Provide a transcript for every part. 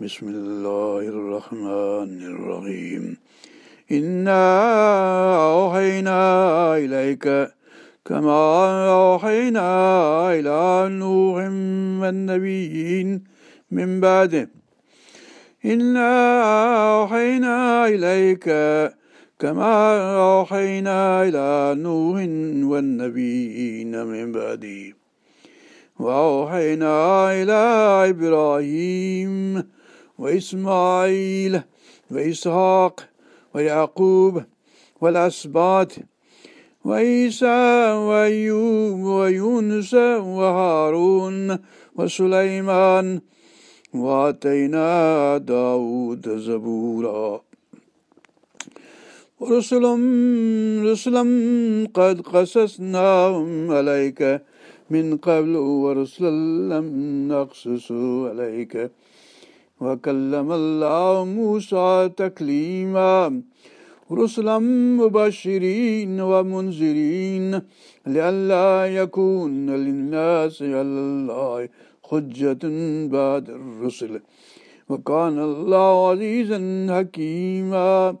بسم الله الرحمن الرحيم. إنا أوحينا إليك كما أوحينا إلى نوح والنبيين من بعده إنا أوحينا إليك كما أوحينا إلى نوح والنبيين من بعده وأوحينا إلى إبراهيم وإسماعيل وإسحاق ويعقوب والأسباط وعيسى وأيوب ويونس وهارون وسليمان وآتينا داود زبورا. ورسل رسلا قد قصصناهم عليك من قبل ورسلا لم نقصص عليك. وكلم الله موسى تكليما. رسلا مبشرين ومنذرين لئلا يكون للناس على الله حجة بعد الرسل. وكان الله عزيزا حكيما.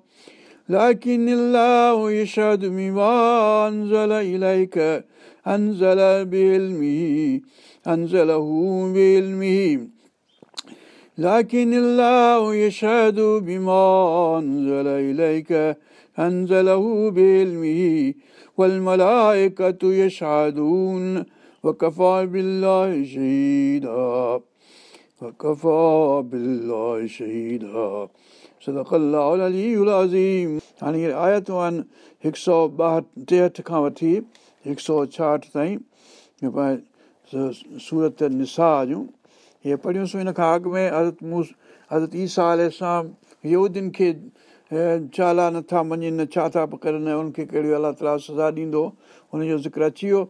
لكن الله يشهد بما أنزل إليك. أنزل بعلمه. أنزله بعلمه. لكن الله يشهد بما أنزل إليك أنزله بعلمه والملائكة يشهدون وكفى بالله شهيدا وكفى بالله شهيدا صدق الله العلي العظيم हाणे हीअ आयतूं आहिनि हिकु सौ ॿाहठि टेहठि खां वठी हिकु सौ छाहठि ताईं सूरत निसा जूं هيءَ پڙهيونسين هن کان اڳ ۾ حضرت موس حضرت ايسا آل سان يهودين کي چالا نٿا مڃن ڇا ٿا ڪرن ان کي ڪهڙي الله تالا سزا ڏيندو هن جو ذڪر اچي ويو.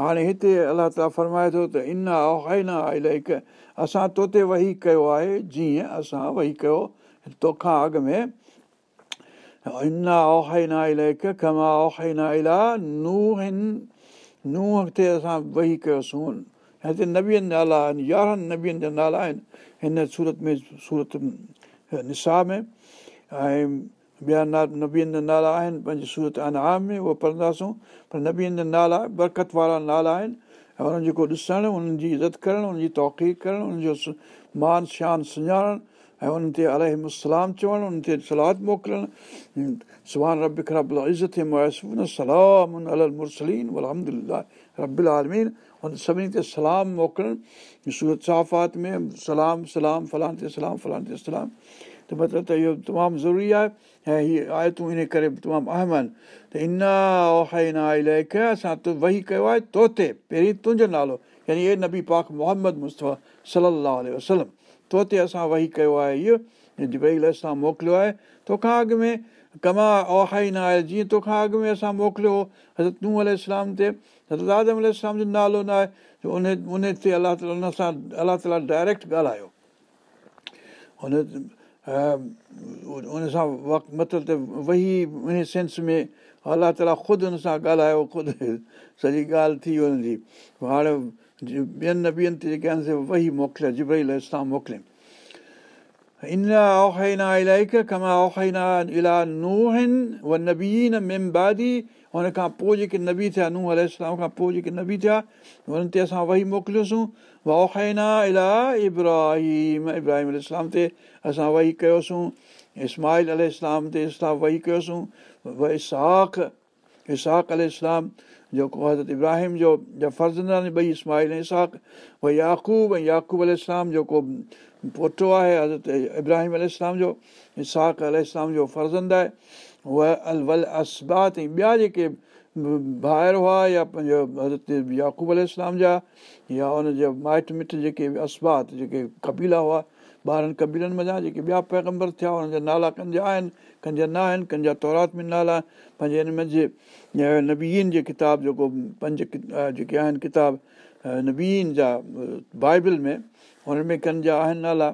هاڻي هتي الله تالا فرمائي ٿو ته ان آهنا هڪ اسان تو تي وهي ڪيو آهي جيئن اسان وهي ڪيو توکان اڳ ۾. انا اوهائنا الاهي ڪما اوهائنا الا ننهن ننهن تي اسان وهي ڪيوسين هتي نبين نالا آهن يارهن نبين جا نالا آهن هن سورت ۾ سورت نسا ۾۽ ٻيا نا نبين جا نالا آهن پنهنجي سورت انام ۾ اهو پڙهنداسون پر نبين جا نالا برڪت وارا نالا آهن ۽ انهن جيڪو ڏسڻ انهن جي عزت ڪرڻ ان جي توقي ڪرڻ ان جو مان شان سڃاڻڻ ۽ انهن تي الهملام چوڻ انهن تي سلاد موڪلڻ سڀاڻي رب خراب عزت سلام ال مرسلين الهمدلا ربل آلمين هن سڀني تي سلام موڪلڻ سورت سافات ۾ سلام سلام فلان تي سلام فلان تي سلام. ته مطلب ته اهو تمام ضروري آهي. ۽ هيءَ آيتون ان ڪري تمام اهم آهن. ته انا اسان تون وهي ڪيو آهي تو تي پهرين تنهنجو نالو. يعني هي نبي پاڪ محمد مصطفيٰ صلاح وسلم تو تي اسان وهي ڪيو آهي اهو. موڪليو آهي. توکان اڳ ۾ ڪما اوهائي نه آهي جيئن توکان اڳ ۾ اسان موڪليو هو حضرت ننهن ال تي حضرت آدم ال جو نالو نه آهي ان ان تي الله تالا ان سان الله تالا ڊائريڪٽ ڳالهايو هن سان مطلب ته وهي ان سينس ۾ الله تالا خود هن سان ڳالهايو خود سڄي ڳالهه ٿي هن جي هاڻي ٻين نه ٻين تي جيڪي آهن سي وهي موڪليا جبئي اسلام موڪليم و نبين ميمبادي هن کان پوءِ جيڪي نبي ٿيا ننهن ال اسلام کان پوءِ جيڪي نبي ٿيا هنن تي اسان وهي موڪليوسين و اوهائنا الا ابراهيم ابراهيم اسلام تي اسان وهي ڪيوسين اسمائل ال اسلام تي اسلام وهي ڪيوسين و اسهاڪ اسهاڪ ال اسلام جيڪو حضرت ابراهيم جو فرزند آهن ٻئي اسمائل ۽ اسهاڪ و ياقوب ۽ ياقوب ال اسلام جيڪو پوٽو آهي حضرت ابراهيم ال اسلام جو اسهاڪ ال اسلام جو فرزند آهي. اها ال ول اثبات ۽ ٻيا جيڪي ڀائر هئا يا پنهنجو حضرت ياقوب ال اسلام جا يا هن جا مائٽ مٽ جيڪي اثبات جيڪي ڪبيلا هئا ٻارهن ڪبيلن مڃان جيڪي ٻيا پيگمبر ٿيا هنن جا نالا ڪنهن جا آهن ڪنهن جا نه آهن ڪنهن جا تورات ۾ نالا پنهنجي هن ۾ جي ڪتاب جيڪو پنج جيڪي آهن ڪتاب نبين جا بائيبل ۾ هن ۾ ڪنهن جا آهن نالا.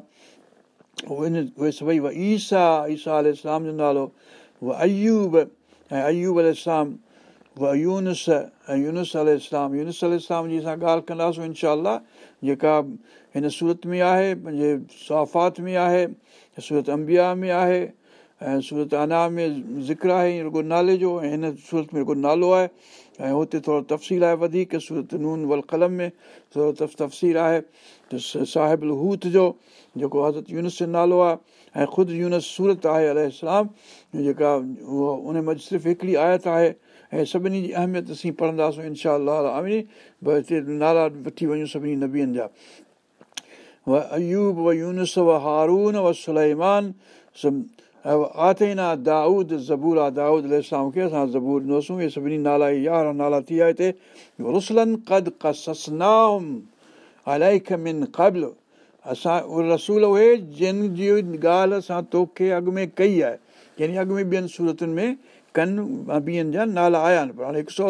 اهي اهي سڀئي ايسا ايسا ال اسلام جو نالو. اهو ايوب ۽ ايوب ال اسلام و يونس ۽ يونس يونس ال اسلام جي اسان ڳالهه ڪنداسين انشا جيڪا هن سورت ۾ آهي پنهنجي صفات ۾ آهي سورت امبيا ۾ آهي ۽ سورت انا ۾ ذڪر آهي رڳو نالي جو ۽ هن سورت ۾ رڳو نالو آهي ۽ هتي ٿورو تفصيل آهي وڌيڪ سورت نون ول قلم ۾ ٿورو تفصيل آهي ته صاحب هوت جو جيڪو حضرت يونس جو نالو آهي ۽ خود يونس سورت آهي ال جيڪا اها ان ۾ صرف هڪڙي آيت آهي ۽ سڀني جي اهميت اسين پڙهنداسين انشا هتي نالا وٺي وڃون سڀني نبين جا. و ايوب و يونس و هارون و سليمان آٿينا دائود زبور آهي دائود اسلام کي اسان زبور ڏنوسين اهي سڀني نالا يارهن نالا ٿي ويا هتي رسلن قد ڪسنام الائک من قبل اسان اهي رسول اهي جن جي ڳالهه اسان توکي اڳ ۾ ڪئي آهي يعني اڳ ۾ ٻين صورتن ۾ ڪن ٻين جا نالا آيا آهن پر هاڻي هڪ سؤ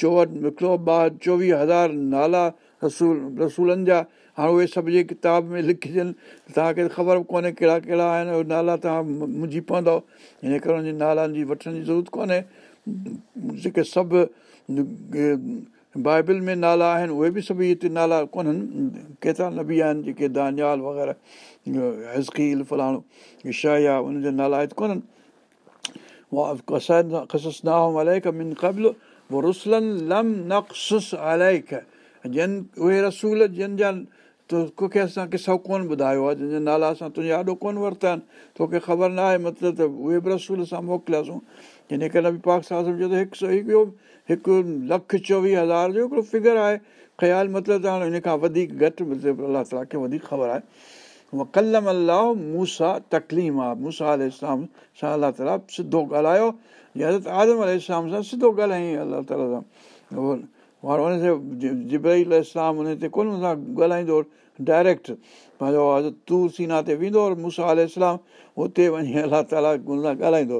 چوهٺ هڪڙو ٻه چوويهه هزار نالا رسول رسولن جا هاڻي اهي سڀ جي ڪتاب ۾ لکجن توهان کي خبر به ڪونهي ڪهڙا ڪهڙا آهن نالا توهان منجهي پوندو. هن ڪري هنن جي نالن جي وٺڻ جي ضرورت ڪونهي. جيڪي سڀ بائيبل ۾ نالا آهن اهي به سڀ هتي نالا ڪونهن. ڪيترا نه به آهن جيڪي دانيال وغيره هزڪيل فلاڻو شايع ان جا نالا هتي ڪونهن جن اهي رسول جن جا توکي اسان قصو ڪونه ٻڌايو آهي جنهن جا نالا اسان تنهنجا ڏاڍو ڪونه ورتا آهن. توکي خبر نه آهي مطلب ته اهي به رسول اسان موڪلياسين. هن ڪري به پاڪ صاحب جو ته هڪ سؤ هڪ هڪ لک چوويهه هزار جو هڪڙو فگر آهي. خيال مطلب ته هاڻي هن کان وڌيڪ گهٽ مطلب الله تالا کي وڌيڪ خبر آهي. قلم الله موسيٰ تڪليم آهي موسيٰ ال اسلام سان الله تالا سڌو ڳالهايو. يا حضرت آدم ال اسلام سان سڌو ڳالهائين الله تالا سان هاڻي هن جبرئي اسلام هن تي ڪونه سان ڳالهائيندو ڊائريڪٽ پنهنجو تور سينا تي ويندو موسيٰ ال اسلام هتي وڃي الله تالا هن سان ڳالهائيندو.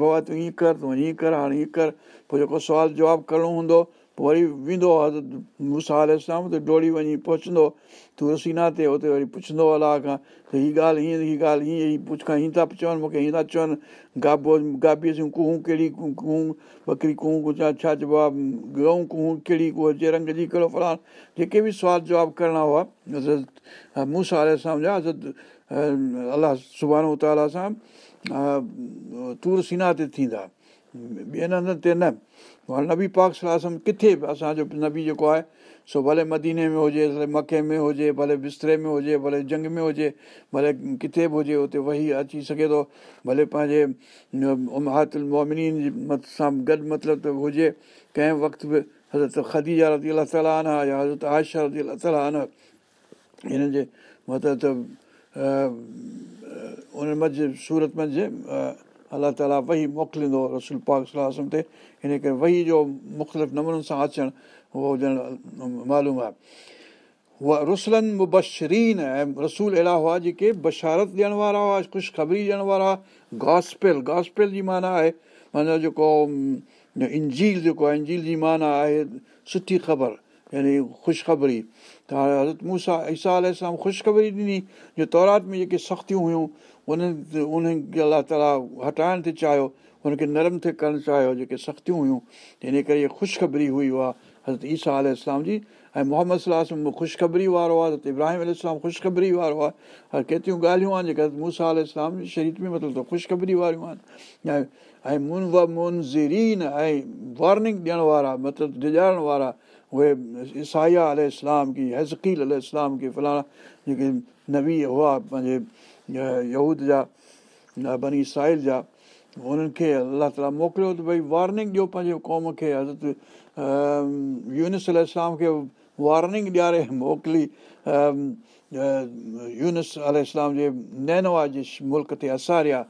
بابا تون ائين ڪر تون هيئن ڪر هاڻي هيئن ڪر. پوءِ جيڪو سوال جواب ڪرڻو هوندو پوءِ وري ويندو حضرت موسيٰ ال اسلام هتي ڊوڙي وڃي پهچندو تور سينا تي هتي وري پڇندو الله کان ته هيءَ ڳالهه هيئن هيءَ ڳالهه هيئن هيءَ پڇ کان هيئن ٿا چون مون کي هيئن ٿا چون گابو گابيءَ جون ڪهون ڪهڙي ڪهون بڪري ڪهون ڇا چئبو آهي گئون ڪهون ڪهڙي ڪهو جي رنگ جي ڪهڙو فلاڻ جيڪي به سوال جواب ڪرڻا هئا موسيٰ جا حضرت الله سبانو تالا سان تور سينا تي ٿيندا ٻين هنڌن تي نبي پاڪ صلاح ڪٿي به اسان جو نبي جيڪو آهي سو ڀلي مديني ۾ هجي ڀلي مڪي ۾ هجي ڀلي بستري ۾ هجي ڀلي جنگ ۾ هجي ڀلي ڪٿي به هجي اتي وهي اچي سگهي ٿو. ڀلي پنهنجي مومنين جي سان گڏ مطلب ته هجي ڪنهن وقت به حضرت خديجا رزي الا تالا آنا يا حضرت آيشا رزي الا تالا آنا هن جي مطلب ته ان منجهه سورت منجهه الله تالا وهي موڪليندو رسول پاڪ صلاح تي. هن ڪري وهي جو مختلف نمونن سان اچڻ اهو ڄڻ معلوم آهي. اها رسلن مبشرين ۽ رسول اهڙا هئا جيڪي بشارت ڏيڻ وارا هئا خوشخبري ڏيڻ وارا گاسپيل گاسپيل جي معنيٰ آهي معنيٰ جيڪو انجيل جيڪو آهي انجيل جي معنيٰ آهي سٺي خبر يعني خوشخبري. ته هاڻي مون سان ايسا ال خوشخبري ڏني جو تورات ۾ جيڪي سختيون هيون ان ان کي الله تالا هٽائڻ تي چاهيو هن کي نرم ٿئي ڪرڻ چاهيو جيڪي سختيون هيون. هن ڪري اها خوشخبري هئي اها حضرت ايسا آل جي. ۽ محمد صلاح خوشخبري وارو آهي حضرت ابراهيم ال خوشخبري وارو آهي. هر ڪيتريون ڳالهيون آهن جيڪي موسيٰ آل جي شرير ۾ مطلب ته خوشخبري واريون آهن. ۽ من و منزيرين ۽ وارننگ ڏيڻ وارا مطلب ڊڄائڻ وارا اهي ايسايا ال ڪه هيزڪيل ال ڪه فلاڻا جيڪي نبي هئا پنهنجي يهود جا بني ساحل جا هنن کي الله تالا موڪليو ته ڀئي وارننگ ڏيو پنهنجي قوم کي حضرت يونس الارم کي وارننگ ڏياري موڪلي يونس ال جي نينوا جي ملڪ تي اساريا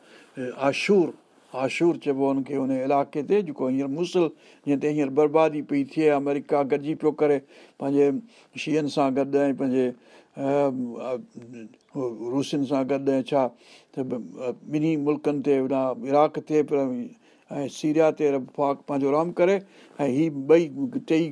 آشور آشور چئبو آهي هن کي هن علائقي تي جيڪو هينئر مسل جيئن ته هينئر بربادي پئي ٿئي آمريڪا گڏجي پيو ڪري پنهنجي شيهن سان گڏ ۽ پنهنجي روسين سان گڏ ۽ ڇا ته ٻنهي ملڪن تي عراق تي پيو ۽ سيريا تي پاڪ پنهنجو رام ڪري ۽ هيءَ ٻئي ٽئي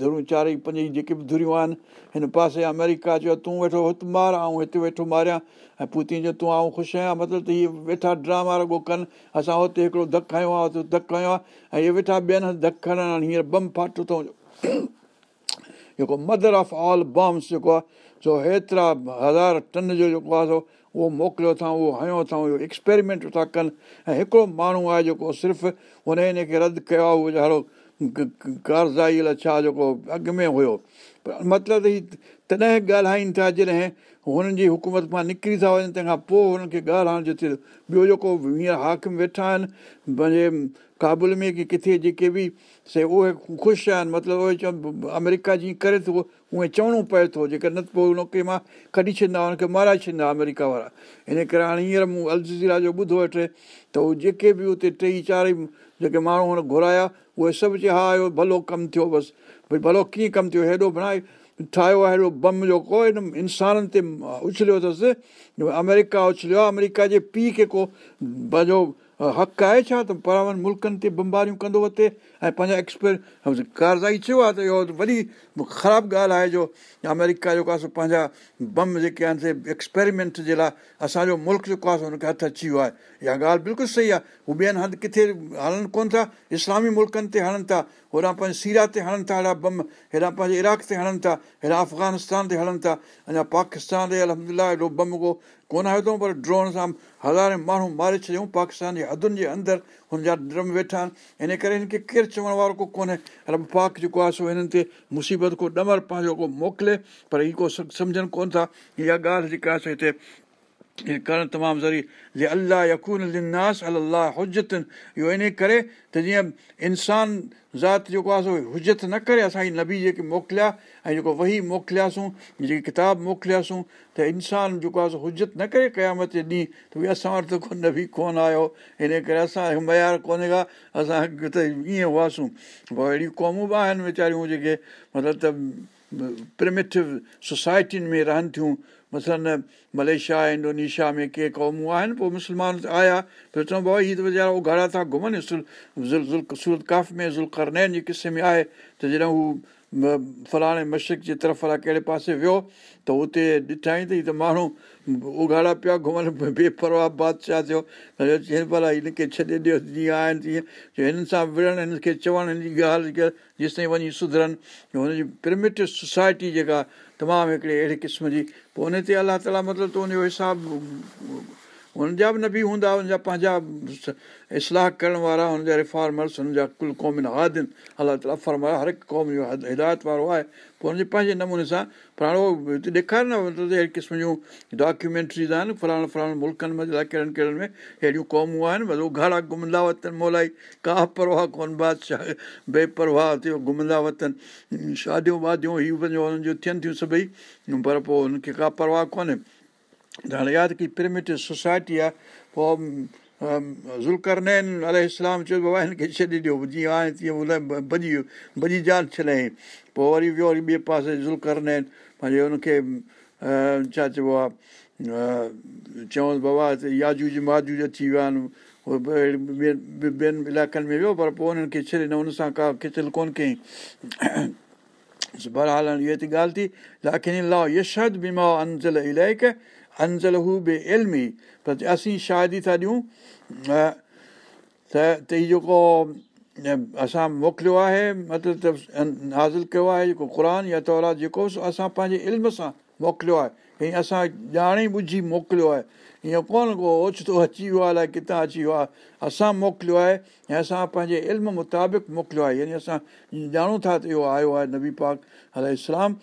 ڌرون چارئي پنج جيڪي به ڌريون آهن هن پاسي آمريڪا چيو تون ويٺو هتي مار ۽ هتي ويٺو ماريان ۽ پتي جو تون آئون خوش آهيان مطلب ته اهي ويٺا ڊراما رڳو ڪن اسان هتي هڪڙو ڌڪ کيو آهي هتي ڌڪ کيو آهي ۽ اهي ويٺا ٻين هنڌ ڌڪ کڻن هينئر بم فاٽو اٿئون جيڪو مدر آف آل بمس جيڪو آهي سو هيترا هزار ٽن جو جيڪو آهي سو اهو موڪليو اٿئون اهو هيو اٿئون اهو ايڪسپيرمينٽ ٿا ڪن. ۽ هڪڙو ماڻهو آهي جيڪو صرف هن هن کي رد ڪيو آهي اهو ڏاڍو ڪارزائي الائي ڇا جيڪو اڳ ۾ هيو. مطلب هي تڏهن ڳالهائين ٿا جڏهن هنن جي حڪومت مان نڪري ٿا وڃن تنهن کان پوءِ هنن کي ڳالهائڻ جو ٻيو جيڪو هينئر حاڪم ويٺا آهن پنهنجي قابل ۾ ڪه ڪٿي جيڪي به سي اهي خوش آهن. مطلب اهي چون آمريڪا جيئن ڪري ٿو اهي چوڻو پئي ٿو جيڪر نه پوءِ هن کي مان ڪڍي ڇڏيندا هن کي مارائي ڇڏيندا آمريڪا وارا. ان ڪري هاڻي هينئر مون الزيرا جو ٻڌو ويٺي ته اهي جيڪي به اتي ٽي چار جيڪي ماڻهو هن گهرايا اهي سڀ چئي ها اهو ڀلو ڪم ٿيو بس. ڀئي ڀلو ڪيئن ڪم ٿيو؟ هيڏو بڻائي ٺاهيو آهي هيڏو بم جو ڪو هن انسانن تي اڇليو اٿس. آمريڪا اڇليو آهي آمريڪا جي پيءُ کي ڪو پنهنجو حق آهي ڇا؟ ته پراون ملڪن تي بمباريون ڪندو ورتي ۽ پنهنجا ايڪسپير ڪارزائي آهي ته اهو وڏي خراب ڳالهه آهي جو آمريڪا جيڪو آهي سو پنهنجا بم جيڪي آهن سي ايڪسپيرمينٽ جي لاءِ اسان جو ملڪ جيڪو آهي هن کي هٿ اچي ويو آهي. اها ڳالهه بلڪل صحيح آهي. هو ٻين هنڌ ڪٿي هلن ڪونه ٿا اسلامي ملڪن تي هلن ٿا هوڏان پنهنجي سيرا تي هلن ٿا هيڏا بم هيڏا پنهنجي عراق تي هلن ٿا هيڏا افغانستان تي هلن ٿا اڃا پاڪستان تي الهمدلا هيڏو بم ڪو ڪونه آيو اٿئون پر ڊرون سان هزاري ماڻهو ماري ڇڏيئون پاڪستان جي حدن جي اندر هن جا ڊرم ويٺا آهن ان ڪري هن کي ڪير چوڻ وارو ڪو ڪونهي. رب پاڪ جيڪو آهي سو هنن تي مصيبت ڪو ڏمر پنهنجو ڪو موڪلي پر هيءَ ڪو سمجهن ڪونه ٿا. اها ڳالهه جيڪا آهي سو هتي ڪرڻ تمام ضروري جي يڪون لناس الله هجتن اهو ان ڪري ته جيئن انسان ذات جيڪو آهي سو حجت نه ڪري اسان جي نبي جيڪي موڪليا ۽ جيڪو وهي موڪلياسين جيڪي ڪتاب موڪلياسين ته انسان جيڪو آهي سو حجت نه ڪري قيامت جي ڏينهن ته ڀئي اسان وٽ ته ڪو نبي ڪونه آيو ان ڪري اسان معيار ڪونهي ڪا اسان ته ائين هئاسين پوءِ اهڙيون قومون به آهن ويچاريون جيڪي مطلب ته پرميٽو سوسائٽين ۾ رهن ٿيون مسئلن ملائيشيا انڊونيشيا ۾ ڪي قومون آهن پوءِ مسلمان آيا ته چئون ڀاءُ هيءَ ته ويچارا اگهاڙا ٿا گهمن سورت ڪاف ۾ زلڪرنين جي ڪسي ۾ آهي ته جڏهن هو فلاڻي مشرق جي طرف وارا ڪهڙي پاسي ويو ته هتي ڏٺائي هيءَ ته ماڻهو اگهاڙا پيا گهمن بيپرواهه بادشاهه ٿيو چئن ڀلا هن کي ڇڏي ڏيو جيئن آهن تيئن هنن سان وڙهن هن کي چوڻ هن جي ڳالهه جيستائين وڃي سڌرن هن جي پرمٽو سوسائٽي جيڪا تمام هڪڙي اهڙي قسم جي پوءِ هن تي الله تالا مطلب ته هن جو حساب هن جا به نه به هوندا هن جا پنهنجا اصلاح ڪرڻ وارا هن جا رفارمرس هن جا ڪل قومن آدن. الله تالا فرمايو هر هڪ قوم جو هدايت وارو آهي. پوءِ هن جي پنهنجي نموني سان اهو هتي ڏيکاري نه مطلب اهڙي قسم جون ڊاڪيومينٽريز آهن فلاڻي فلاڻي ملڪن ۾ ڪهڙن ڪهڙن ۾ اهڙيون قومون آهن. بس اگهاڙا گهمندا وطن مولائي ڪا پرواهه ڪونه بادشاهه بيپرواهه ٿيو گهمندا وطن شاديون واديون هيءَ پنهنجو هنن جون ٿين ٿيون سڀئي پر پوءِ هن کي ڪا پرواهه ڪونهي ته هاڻي ياد ڪه پرمٽو سوسائٽي آهي پوءِ زلڪرنين ال اسلام چيو بابا هن کي ڇڏي ڏيو جيئن آهي تيئن هن ڀڄي ويو ڀڄي جان ڇڏيئين پوءِ وري ويو وري ٻئي پاسي زلڪرنين پنهنجي هن کي ڇا چئبو آهي چونس بابا ياجوج ماجوج اچي ويا آهن ٻين علائقن ۾ ويو پر پوءِ هنن کي ڇڏي نه هن سان ڪا کچل ڪونه ڪيئين برهال اها ته ڳالهه ٿي لاکن لا يشد بيما انزل الائڪ انزل هو به علمي پر اسين شايد ٿا ڏيون ته ته هيءُ جيڪو اسان موڪليو آهي مطلب ته حاضر ڪيو آهي جيڪو قر يا تورا جيڪو اسان پنهنجي علم سان موڪليو آهي ۽ اسان ڄاڻي ٻڌي موڪليو آهي ائين ڪونه ڪو اوچتو اچي ويو آهي الائي ڪٿان اچي ويو آهي اسان موڪليو آهي ۽ اسان پنهنجي علم مطابق موڪليو آهي يعني اسان ڄاڻون ٿا ته اهو آيو آهي نبي پاڪ ال اسلام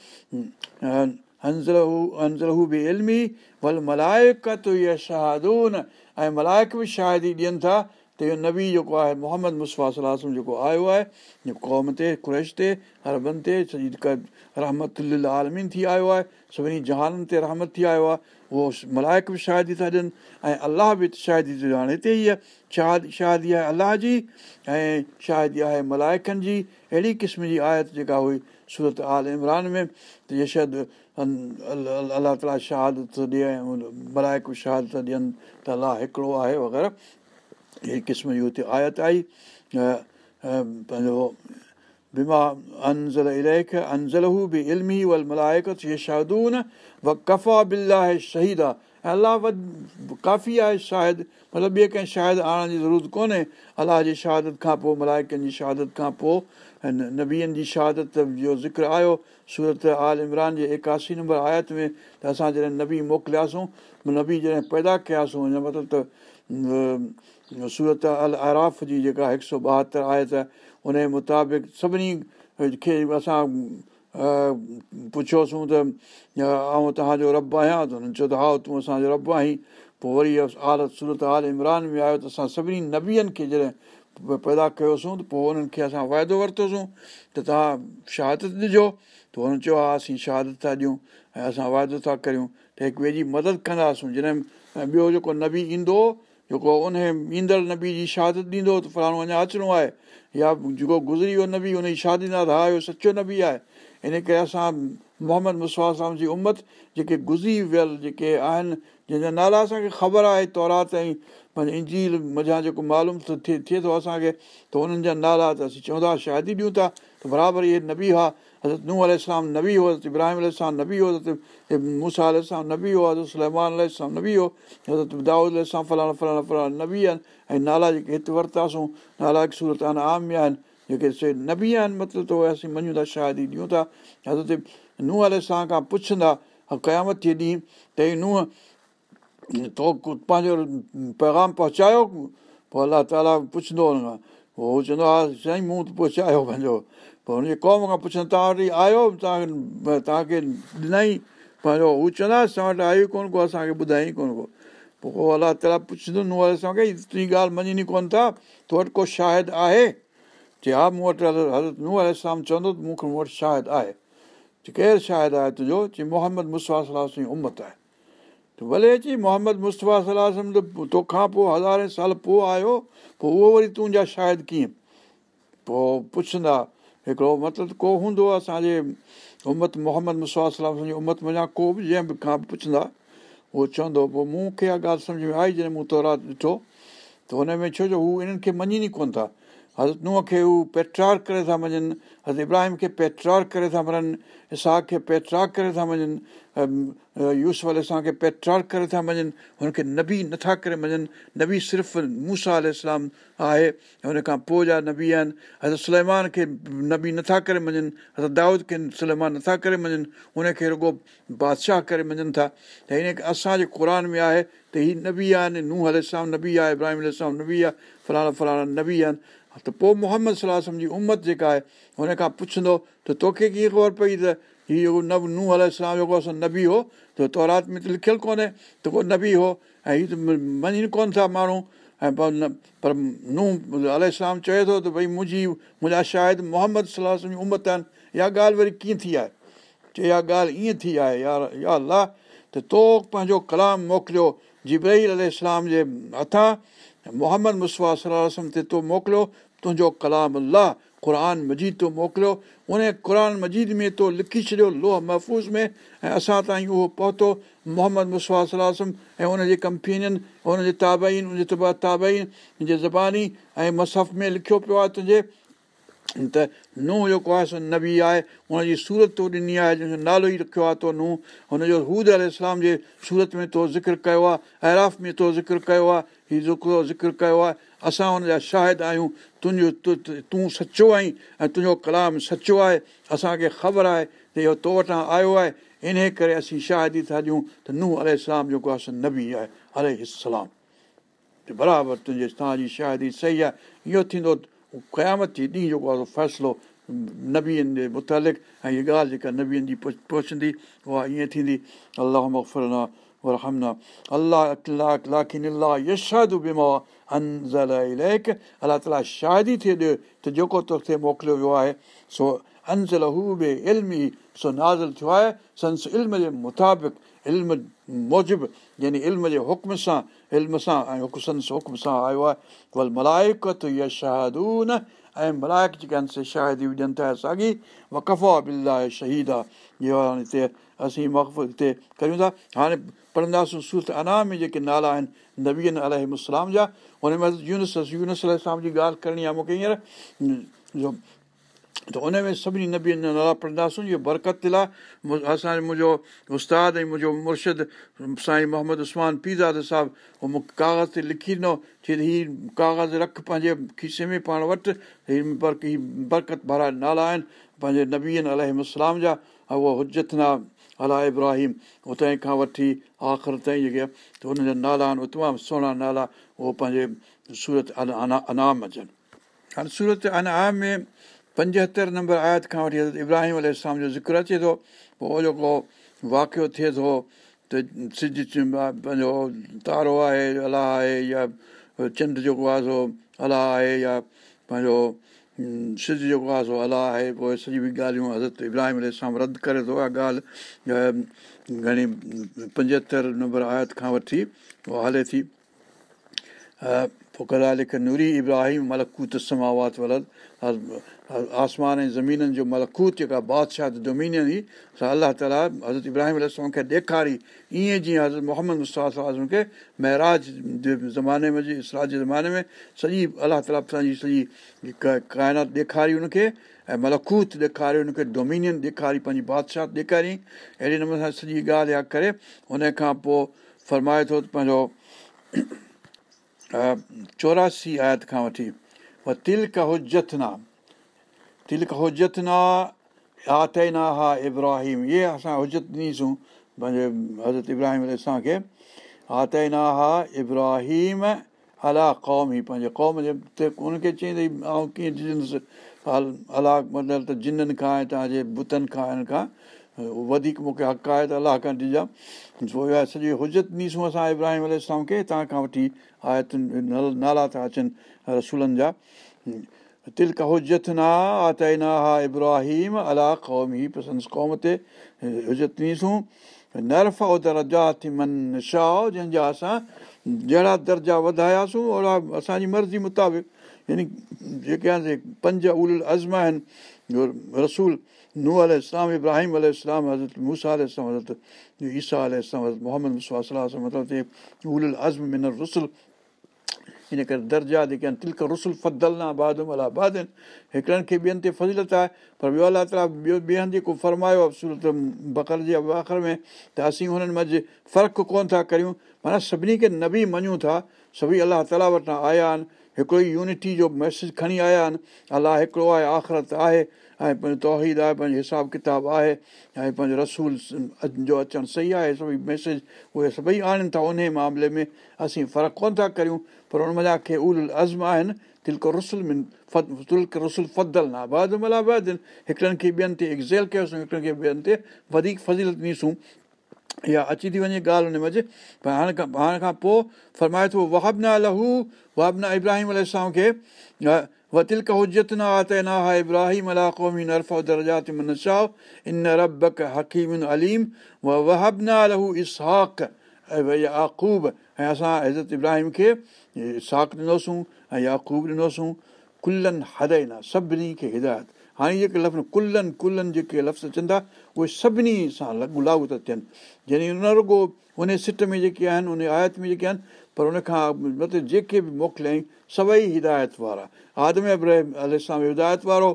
هنزل هو هنزل هو به علمي ول ملائڪت اها شهادون. ۽ ملائڪ به شاهدي ڏين ٿا ته اهو نبي جيڪو آهي محمد سلاسم جيڪو آيو آهي قوم تي قريش تي اربن تي سڄي رحمت آلمين ٿي آيو آهي سڀني جهانن تي رحمت ٿي آيو آهي اهو ملائڪ به شاهدي ٿا ڏين ۽ الله به شاهدي ٿو ڏيڻ هتي ئي آهي شاهه شاهدي آهي الله جي ۽ شاهدي آهي ملائڪن جي اهڙي قسم جي آيت جيڪا هئي سورت آل عمران ۾ ته يشد الله تالا شهادت ڏئي ۽ ملائڪ شهادت ڏين ته الله هڪڙو آهي وغيره اهڙي قسم جي هتي آيت آئي پنهنجو بيما انزل اليک به علمي ول ملائڪت اهي شادون و ڪفا بلا آهي شهيد آهي ۽ الله وڌ ڪافي آهي شايد مطلب ٻئي ڪنهن شايد آڻڻ جي ضرورت ڪونهي الله جي شهادت کان پوءِ ملائڪن جي شهادت کان پوءِ ۽ نبيئن جي شهادت جو ذڪر آيو سورت آل عمران جي ايڪاسي نمبر آيت ۾ ته اسان جڏهن نبي موڪلياسين نبي جڏهن پيدا ڪياسين هن مطلب ته سورت ال آراف جي جيڪا هڪ سؤ ٻاهتر آيت ان جي مطابق سڀني کي اسان پڇيوسين ته آئون توهان جو رب آهيان ته هنن چيو ته ها تون اسان جو رب آهين. پوءِ وري آل سورت آل عمران ۾ آيو ته اسان سڀني نبين کي جڏهن پيدا ڪيوسين ته پوءِ انهن کي اسان واعدو ورتوسين. ته توهان شهادت ڏجو. ته هنن چيو ها اسين شهادت ٿا ڏيون ۽ اسان واعدو ٿا ڪريون. ته هڪ ٻئي جي مدد ڪنداسين. جڏهن ٻيو جيڪو نبي ايندو جيڪو ان ايندڙ نبي جي شهادت ڏيندو ته فلاڻو اڃا اچڻو آهي يا جيڪو گذري ويو نبي هن جي شادي نه ها اهو سچو نبي آهي ان ڪري اسان محمد مسوا جي امت جيڪي گذري ويل جيڪي آهن جنهن جا نالا اسان کي خبر آهي تورات ۽ پنهنجي انجيل مزا جيڪو معلوم ٿئي ٿئي ٿو اسان کي ته انهن جا نالا ته اسين چوندا شادي ڏيون ٿا ته برابر اهي نبي هئا حضرت نو ال نبي هو حضرت ابراهيم ال نبي هو حضرت موسيٰ ال نبي هو حضرت سلمان ال نبي هو حضرت دائود ال فلاڻا فلاڻا فلاڻا نبي آهن ۽ نالا جيڪي هتي ورتاسين نالا هڪ سورت آهن عام ۾ آهن جيڪي سي نبي آهن مطلب ته اهي اسين مڃون ٿا شادي ڏيون ٿا حضرت ننهن ال کان پڇندا قيامت جي ڏينهن ته هيءُ ننهن تو پنهنجو پيگام پهچايو پوءِ الله تالا پڇندو هن کان پوءِ هو چوندو ها سائين مون ته پهچايو پنهنجو پوءِ هن جي قوم کان پڇندو توهان وٽ آيو توهان توهان کي ڏنئي پنهنجو هو چوندا اسان وٽ آيو ڪونه ڪو اسان کي ٻڌائي ڪونه ڪو پوءِ الله تالا پڇندو ننهن اسان کي تنهنجي ڳالهه مڃي ڪونه ٿا تو وٽ ڪو شاهد آهي چئي ها مون وٽ حضرت ننهن الارم چوندو ته مون کي مون وٽ شاهد آهي ڪير شاهد آهي تنهنجو چئي محمد مسوا صلاح امت آهي ته ڀلي اچي محمد مصطفيٰ صلاح ته توکان پوءِ هزاري سال پوءِ آيو پوءِ اهو وري تنهنجا شايد ڪيئن پوءِ پڇندا هڪڙو مطلب ڪو هوندو اسان جي امت محمد مصطفيٰ صلاح امت وڃان ڪو به جنهن به کان پڇندا اهو چوندو پوءِ مون کي اها ڳالهه سمجهه ۾ آئي جڏهن مون تورات ڏٺو ته هن ۾ ڇو جو هو انهن کي مڃي ڪونه ٿا حضرت ننهن کي هو پيٽرار ڪري ٿا مڃن حضرت ابراهيم کي پيٽرار ڪري ٿا مڃن اساڪ کي پيٽرار ڪري ٿا مڃن يوز والي اسان کي پيٽرار ڪري ٿا مڃن هن کي نبي نٿا ڪري مڃن. نبي صرف موسيٰ ال اسلام آهي هن کان پوءِ جا نبي آهن. حضرت سلمان کي نبي نٿا ڪري مڃن حضرت دائود کي سلمان نٿا ڪري مڃن هن کي رڳو بادشاهه ڪري مڃن ٿا. ته هن اسان جي قر ۾ آهي ته هيءَ نبي آهن ننهن ال اسلام نبي آهي ابراهيم ال نبي آهي فلاڻا فلاڻا نبي آهن. ته پوءِ محمد صلاح جي امت جيڪا آهي هن کان پڇندو ته توکي ڪيئن خبر پئي ته هيءَ نب جيڪو اسان نبي هو ته تورات ۾ ته لکيل ڪونهي ته ڪو نبي هو ۽ هيءَ ته مڃن ڪونه ٿا ماڻهو ۽ پر ننهن ال چئي ٿو ته ڀئي منهنجي منهنجا شايد محمد صلاح جي امت آهن اها ڳالهه وري ڪيئن ٿي آهي چئي اها ڳالهه ائين ٿي آهي يار يا الله ته تو پنهنجو ڪلام موڪليو جبرئي ال جي هٿان محمد مسوا صلاح تي تو موڪليو تنهنجو ڪلام الله قر مجيد تو موڪليو. ان قر مجيد ۾ تو لکي ڇڏيو لوهه محفوظ ۾.۽ اسان تائين اهو پهتو محمد مسوا ۽ ان جي ڪمپينين ان جي ان جي تبا تابئين جي زباني ۽ مسف ۾ لکيو پيو آهي تنهنجي. ته ننهن جيڪو آهي سو نبي آهي. هن جي سورت تو ڏني آهي جنهن جو نالو ئي رکيو آهي تو ننهن. هن جو هود ال اسلام جي سورت ۾ تو ذڪر ڪيو آهي ايراف ۾ تو ذڪر ڪيو آهي هيءُ زڪرو ذڪر ڪيو آهي اسان هن جا شاهد آهيون تنهنجو تون سچو آهين ۽ تنهنجو ڪلام سچو آهي اسان کي خبر آهي ته اهو تو وٽان آيو آهي ان ڪري اسين شاهدي ٿا ڏيون ته ننهن ال جيڪو آهي نبي آهي ال اسلام برابر تنهنجي توهان جي شاهدي صحيح آهي اهو ٿيندو قيامت جي ڏينهن جيڪو آهي فيصلو نبيئن جي متالق ۽ اها ڳالهه جيڪا نبيئن جي پهچندي اها ائين ٿيندي الله مفرنا شادي ته جيڪو توکي موڪليو ويو آهي مطابق علم موجب يعني علم جي حڪم سان علم سان ۽ آيو آهي ول ملائڪت يشادون ۽ ملائڪ جيڪي ساڳي وقفا شهيد آهي اسين وقف هتي ڪيون ٿا. هاڻي پڙهنداسين سورت انا ۾ جيڪي نالا آهن نبيءَ السلام جا. هن ۾ يونس يونس جي ڳالهه ڪرڻي آهي مون کي هينئر. ته ان ۾ سڀني نبين جا نالا پڙهنداسين اهو برڪت آهي. اسان جو منهنجو استاد ۽ منهنجو مرشد سائين محمد اسمان پيزاد صاحب اهو مون کي ڪاغذ تي لکي ڏنو چئي ته هيءَ ڪاغذ رک پنهنجي کيسي ۾ پاڻ وٽ هيءَ بر هيءَ برڪت ڀرا نالا آهن. پنهنجي نبيئن الارم جا ۽ اهو حجت نا الا ابراهيم اتان کان وٺي آخر تائين جيڪي ته هن جا نالا آهن اهي تمام سهڻا نالا اهو پنهنجي سورت انام اچن. هاڻي سورت انام ۾ پنجهتر نمبر آيت کان وٺي ابراهيم ال جو ذڪر اچي ٿو پوءِ جيڪو واقعو ٿئي ٿو ته سج پنهنجو تارو آهي الله آهي يا چنڊ جيڪو آهي سو الله آهي يا پنهنجو سج جيڪو آهي سو الله آهي پوءِ سڄي به ڳالهيون حضرت ابراهيم ال رد ڪري ٿو اها ڳالهه گهڻي پنجهتر نمبر آيت کان وٺي اها هلي ٿي لک نوري ابراهيم ملڪوت سماوات ولد آسمان ۽ زمينن جو ملڪوت جيڪا بادشاهه ڊومنين هئي الله تالا حضرت ابراهيم کي ڏيکاري ائين جيئن حضرت محمد مستاز کي مهراج جي زماني ۾ اسراج جي زماني ۾ سڄي الله تالا اسان جي سڄي ڪائنات ڏيکاري هن کي ۽ ملڪوت ڏيکاري هن کي ڊومنين ڏيکاري پنهنجي بادشاهه ڏيکاري اهڙي نموني سان سڄي ڳالهه اها ڪري ان کان پوءِ فرمائي ٿو پنهنجو چوراسي آيت کان وٺي تلڪ حجت نا تلڪ حجت نا آتينا ها ابراهيم. اهي اسان حجت ڏنيسون پنهنجي حضرت ابراهيم اسان کي آتينا ها ابراهيم الا قوم ئي پنهنجي قوم جي ان کي چئي ته ڪيئن ڏجندس الله مطلب ته جنن کان ۽ توهان جي بتن کان هن کان وڌيڪ مون کي حق آهي ته الله کان ڏجان سڄي حجت ڏسون اسان ابراهيم ال کي توهان کان وٺي آيتن نالا ٿا اچن رسولن جا. تلڪ حجت نا آتينا ها ابراهيم الا قوم ئي پسند قوم تي حجت ڏسون نرف درجا ٿي من شاهه جنهن جا اسان جهڙا درجا وڌاياسين اوڙا اسان جي مرضي مطابق. يعني جيڪي آهي پنج ال عزم آهن رسول نو ال اسلام ابراهيم ال اسلام حضرت موسيٰ ال اسلام حضرت ايسا ال اسلام حضرت محمد مطلب ال عزم من رسل ان ڪري درجا جيڪي آهن تلڪ رسل فدل نه آباد الا آباد آهن هڪڙن کي ٻين تي فضيلت آهي پر ٻيو الله تالا ٻيو ٻئي هنڌ جيڪو فرمايو آهي سورت بڪر جي آخر ۾ ته اسين هنن منجهه فرق ڪونه ٿا ڪريون معنيٰ سڀني کي نه به مڃون ٿا سڀئي الله تالا وٽان آيا آهن هڪڙو ئي يونٽي جو ميسيج کڻي آيا آهن الله هڪڙو آهي آخرت آهي ۽ پنهنجو توحيد آهي پنهنجو حساب ڪتاب آهي ۽ پنهنجو رسول جو اچڻ صحيح آهي سڀئي ميسيج اهي سڀئي آڻن ٿا ان معاملي ۾. اسين فرق ڪونه ٿا ڪريون پر هن مزا کي ال عزم آهن تلڪ رسل ۾ تلڪ رسل فدل نه آباد ملاباد آهن هڪڙن کي ٻين تي ايڪزيل ڪيوسين هڪڙن کي ٻين تي وڌيڪ فضيلت ڏسون. اها اچي ٿي وڃي ڳالهه هن منجهه. پر هاڻي کان هاڻي کان پوءِ فرمائي ٿو وهبنا لهو وهبنا ابراهيم ال کي ابراهيم الا قومي نرف درجات من شاهه ان ربڪ حڪيم اليم و وهبنا لهو اسهاڪ ۽ اسان حضرت ابراهيم کي اساڪ ڏنوسون ۽ ياقوب ڏنوسون ڪلن هدينا سڀني کي هدايت هاڻي جيڪي لفظ ڪلن ڪلن جيڪي لفظ اچن ٿا اهي سڀني سان لڳو لاڳو ٿا ٿين يعني نه رڳو ان سٽ ۾ جيڪي آهن ان آيت ۾ جيڪي آهن پر ان کان مطلب جيڪي به موڪليئين سڀئي هدايت وارا. آدم ابراهيم ال اسلام هدايت وارو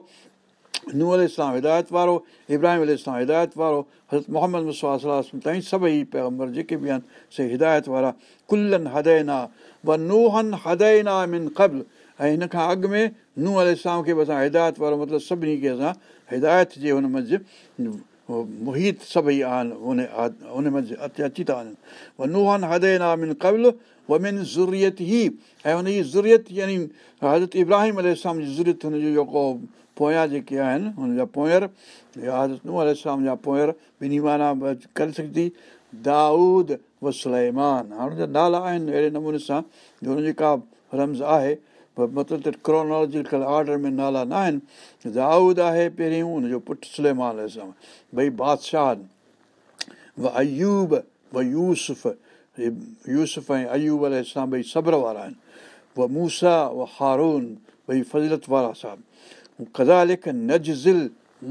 نو ال اسلام هدايت وارو ابراهيم ال اسلام هدايت وارو حضرت محمد مسواس تائين سڀئي پيگمبر جيڪي به آهن سي هدايت وارا. ڪلن هدينا و ننهن هدينا من قبل. ۽ هن کان اڳ ۾ نو ال اسلام کي به اسان هدايت وارو مطلب سڀني کي اسان هدايت جي هن منجهه مهت سڀئي آهن ان ان منجهه اچي ٿا وڃن. ننهن هدينا من قبل ومن زريت ئي ۽ هن جي زريت يعني حضرت ابراهيم ال جي زريت هن جو جيڪو پويان جيڪي آهن هن جا پوير يا حضرت نو ال جا پوير ٻنهي معنيٰ ڪري سگهندي دائود و سليمان هاڻي نالا آهن اهڙي نموني سان جو هن جي ڪا رمز آهي مطلب ته ڪرونولاجڪل آرڊر ۾ نالا نه آهن دائود آهي پهريون هن جو پٽ سليمان ڀئي بادشاهه و ايوب و يوسف يوسف ۽ ايوب ال اسلام ٻئي صبر وارا آهن اها موسيٰ اها هارون ٻئي فضيلت وارا صاحب ڪدا لک نزل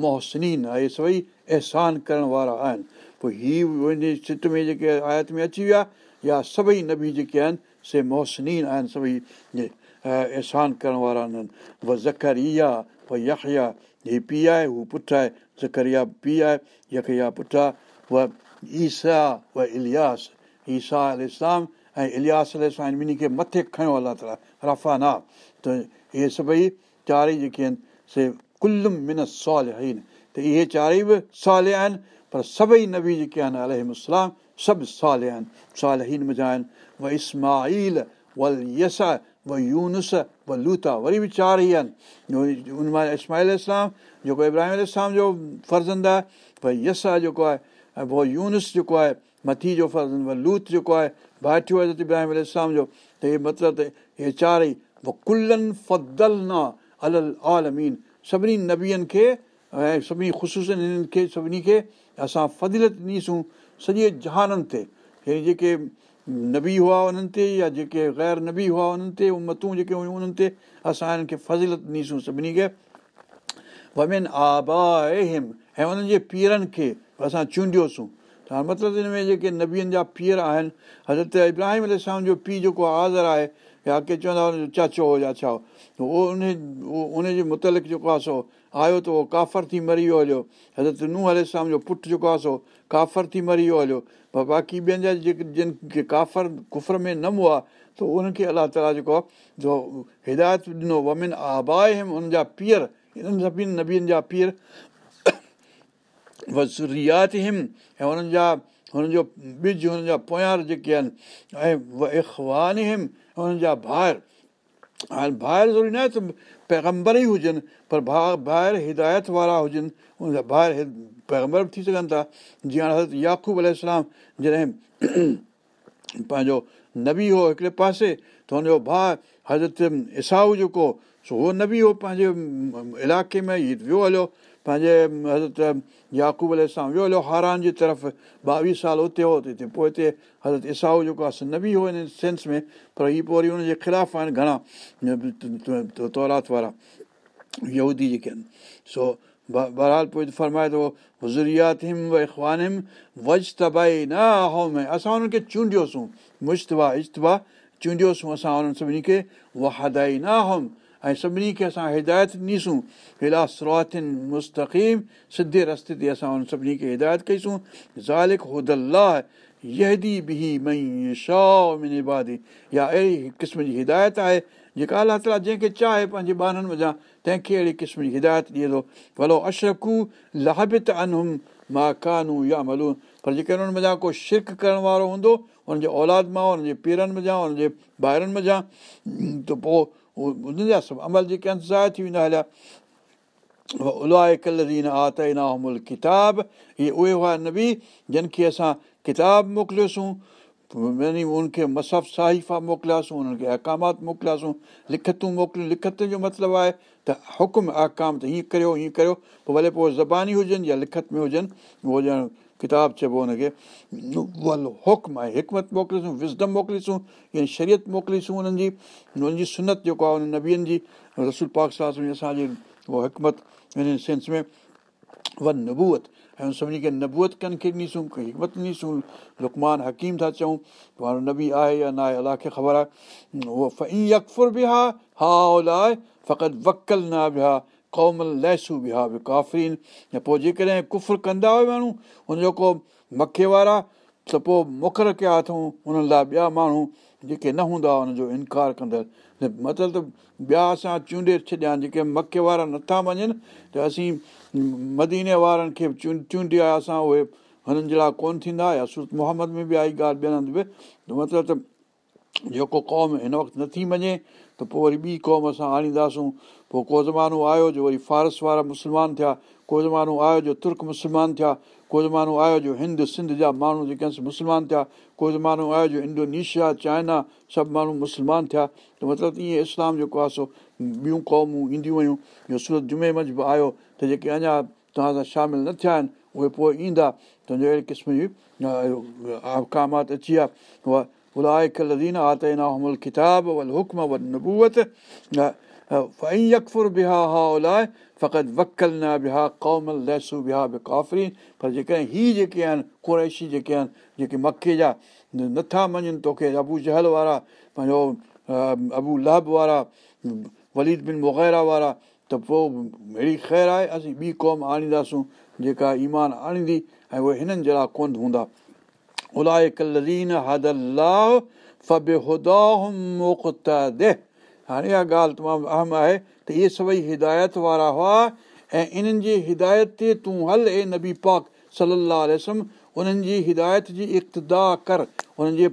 محسن آهي سڀئي احسان ڪرڻ وارا آهن پوءِ هيءَ وڃي چٽ ۾ جيڪي آيت ۾ اچي ويا يا سڀئي نبي جيڪي آهن سي محسن آهن سڀئي احسان ڪرڻ وارا آهن و ذڪر اها و يکيا هيءُ پيءُ آهي هو پٽ آهي زڪريا پيءُ آهي يڪيا پٽ آهي اها ايسا اها الياس ايسا ال اسلام ۽ الياس ال اسلام ٻنهي کي مٿي کيو الله تالا رفانا ته اهي سڀئي چارئي جيڪي آهن سي ڪلم من سوال آهن ته اهي چارئي به سوال آهن پر سڀئي نبي جيڪي آهن السلام سڀ سوال آهن سوال هين منهنجا آهن و اسماعيل ول يس و يونس و لوتا وري به چار ئي آهن ان مان اسماعيل اسلام جيڪو ابراهيم اسلام جو فرزند ڀئي يس جيڪو آهي ۽ پوءِ يونس جيڪو آهي مٿي جو لوت جيڪو آهي ڀائٽيو آهي اهي مطلب ته اهي چارئي و ڪلن فدل نه ال آلمين. سڀني نبين کي ۽ سڀني خشوسن هنن کي سڀني کي اسان فضيلت ڏنيسون سڄي جهانن تي. هي جيڪي نبي هئا انهن تي يا جيڪي غير نبي هئا انهن تي امتون جيڪي هيون انهن تي اسان هنن کي فضيلت ڏنيسون سڀني کي. ومين آبا ۽ انهن جي پيرن کي اسان چونڊيوسين ته مطلب هن ۾ جيڪي نبين جا پير آهن حضرت ابراهيم الارم جو پيءُ جيڪو آزر آهي يا ڪي چوندا چاچو هو يا ڇا اهو ان ان جي مطلق جيڪو آهي سو آيو ته اهو ڪافر ٿي مري ويو هليو. حضرت ننهن الارم جو پٽ جيڪو آهي سو ڪافر ٿي مري ويو هليو. پر باقي ٻين جا جيڪي جن کي ڪافر ڪفر ۾ نه هئا ته ان کي الله تالا جيڪو آهي جو هدايت ڏنو ومن آبائي هم ان جا پيئر انهن سڀني نبين جا پيئر وزريات هم ۽ هنن جا هنن جو ٻج هنن جا پويار جيڪي آهن ۽ اخوان هم هنن جا ڀائر. هاڻي ٻاهر ضروري نه آهي ته پيگمبر ئي هجن پر ڀا ٻاهر هدايت وارا هجن هن جا ٻاهر پيگمبر به ٿي سگهن ٿا. جيئن حضرت ياقوب ال جڏهن پنهنجو نبي هو هڪڙي پاسي ته هن جو ڀاءُ حضرت ايسائو جيڪو سو اهو نبي هو پنهنجي علائقي ۾ ويو هليو پنهنجي حضرت ياقوب ال ويو هليو هاران جي طرف ٻاويهه سال اتي هو ته هتي پوءِ هتي حضرت ايسائو جيڪو آهي نه به هو هن سينس ۾ پر هيءَ پوءِ وري هن جي خلاف آهن گهڻا تورات وارا يهودي جيڪي آهن. سو بهرحال پوءِ فرمائي ٿو زريات هم و اخوان هم وج تبائي نه هو ۾ اسان هنن کي چونڊيوسين. مشتبا اشتبا چونڊيوسين اسان هنن سڀني کي. اها هدائي نه هوم ۽ سڀني کي اسان هدايت ڏيسون هيڏا سراتن مستقيم سڌي رستي تي اسان هن سڀني کي هدايت ڪئيسون. زالڪ هدلا يهدي به مئي شاهه من ابادي. يا اهڙي قسم جي هدايت آهي جيڪا الله تالا جنهن کي چاهي پنهنجي ٻارن وڃان تنهن کي اهڙي قسم جي هدايت ڏئي ٿو. ڀلو اشرڪو لابت انهم مان ڪانو يا پر جيڪي هنن مڃان ڪو شرڪ ڪرڻ وارو هوندو هن جي اولاد مان هن جي پيرن مڃان هن جي ٻاهرن مڃان ته پوءِ ان جا سڀ عمل جيڪي آهن زايا ٿي ويندا هليا الائي ڪلدين آتنامل ڪتاب اهي اهي هئا نه به جن کي اسان ڪتاب موڪليوسين يعني ان کي مسف ساهفا موڪلياسين انهن کي اهڪامات موڪلياسين لکتون موڪليون لکت جو مطلب آهي ته حڪم اهڪام ته هيئن ڪريو هيئن ڪريو پوءِ ڀلي پوءِ زباني هجن يا لکت ۾ هجن اهو ڄڻ ڪتاب چئبو هن کي حڪم آهي حڪمت موڪليسون وزڊم موڪليسون يا شرييت موڪليسون هنن جي. هنن جي سنت جيڪو آهي هن نبين جي رسول پاڪ ساس ۾ اسان جي اها حڪمت هن سينس ۾ و نبوئت ۽ سڀني کي نبوئت ڪن کي ڏنيسون حڪمت ڏنيسون لڪمان حڪيم ٿا چئون پوءِ هاڻي نبي آهي يا نه آهي الله کي خبر آهي. اهو يڪفر به ها ها اولائي فقط وڪل نه به ها قومل لهسو به ها به ڪافرين ۽ پوءِ جيڪڏهن ڪفر ڪندا هئا ماڻهو هن جو ڪو مکي وارا ته پوءِ مکر ڪيا اٿئون. هنن لاءِ ٻيا ماڻهو جيڪي نه هوندا هئا هن جو انڪار ڪندڙ. مطلب ته ٻيا اسان چونڊي ڇڏيا جيڪي مکي وارا نٿا مڃن ته اسين مديني وارن کي چو چونڊيا اسان اهي هنن جهڙا ڪونه ٿيندا. يا سورت محمد ۾ به آئي ڳالهه ٻين هنڌ به. مطلب ته جيڪو قوم هن وقت نٿي مڃي ته پوءِ وري ٻي قوم اسان آڻينداسون پوءِ ڪو زمانو آيو جو وري فارس وارا مسلمان ٿيا ڪو زمانو آيو جو ترڪ مسلمان ٿيا ڪو زمانو آيو جو هند سنڌ جا ماڻهو جيڪي آهن مسلمان ٿيا ڪو زمانو آيو جو انڊونيشيا چائنا سڀ ماڻهو مسلمان ٿيا. ته مطلب ائين اسلام جيڪو آهي سو ٻيون قومون اينديون هيون جو سورت جمعي منجهه به آيو ته جيڪي اڃا توهان سان شامل نه ٿيا آهن اهي پوءِ ايندا. ته اهڙي قسم جي اهڪامات اچي ويا. اها الائڪ لدين آتنامل ڪتاب ول حڪم ول نبوئت فئي يڪفر بها ها الائي فقط وڪل نه بها قومل لهسو بها به ڪافري پر جيڪڏهن هيءَ جيڪي آهن ڪريشي جيڪي آهن جيڪي مڪي جا نٿا مڃن توکي ابو جهل وارا پنهنجو ابو لهب وارا وليد بن مغيرا وارا ته پوءِ اهڙي خير آهي اسين ٻي قوم آڻينداسون جيڪا ايمان آڻيندي ۽ اهي هنن جهڙا ڪونه هوندا هاڻي اها ڳالهه تمام اهم آهي ته اهي سڀئي هدايت وارا هئا ۽ انهن جي هدايت تي تون هل اي نبي پاڪ صلاح رسم انهن جي هدايت جي اقتدا ڪر انهن جي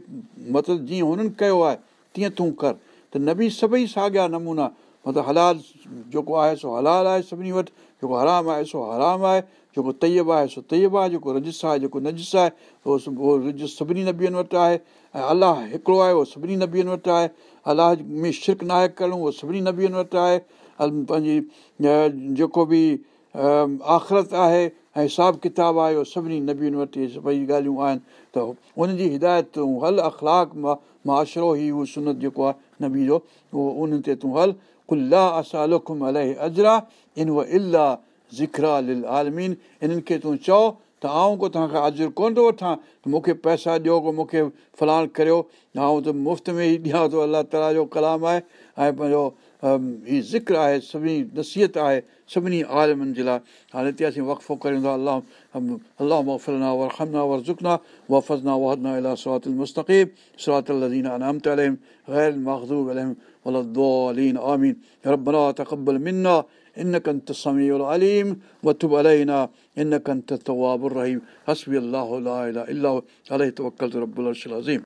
مطلب جيئن هنن ڪيو آهي تيئن تون ڪر ته نبي سڀئي ساڳيا نمونا مطلب هلال جيڪو آهي سو هلال آهي سڀني وٽ جيڪو حرام آهي سو حرام آهي جيڪو تيب آهي سو تيب آهي جيڪو رجس آهي جيڪو نجس آهي اهو رجس سڀني نبين وٽ آهي. ۽ الله هڪڙو آهي اهو سڀني نبين وٽ آهي. الله ۾ شرڪ ناهي ڪرڻ اهو سڀني نبين وٽ آهي. پنهنجي جيڪو به آخرت آهي ۽ حساب ڪتاب آهي اهو سڀني نبين وٽ اهي سڀئي ڳالهيون آهن. ته ان جي هدايت تون هل اخلاڪ مان ماشرو ئي اهو سنت جيڪو آهي نبي جو اهو ان تي تون هل. ڪلا اسان لکم الائي اجرا ان اها الاهه ज़िखरा लिल आलमीन इन्हनि खे तूं चओ त आऊं को तव्हांखां अजुर कोन थो वठां त मूंखे पैसा ॾियो को मूंखे फलाण करियो आऊं त मुफ़्त में ई ॾियां थो अलाह ताला जो कलाम आहे ऐं पंहिंजो हीउ ज़िक्र आहे सभिनी नसीहत आहे सभिनी आलमनि जे लाइ हाणे हिते असीं वक़फ़ो कयूं था अलाह अलाह वफ़लना वरहमना वरज़ुकना वफ़ज़ना वहदना अला सरात المستقيم صراط الذين أنعمت عليهم غير المغضوب عليهم ولا الضالين آمين ربنا تقبل منا إنك أنت السميع العليم وتب علينا إنك أنت التواب الرحيم. حسبي الله لا إله إلا هو. عليه توكلت رب العرش العظيم.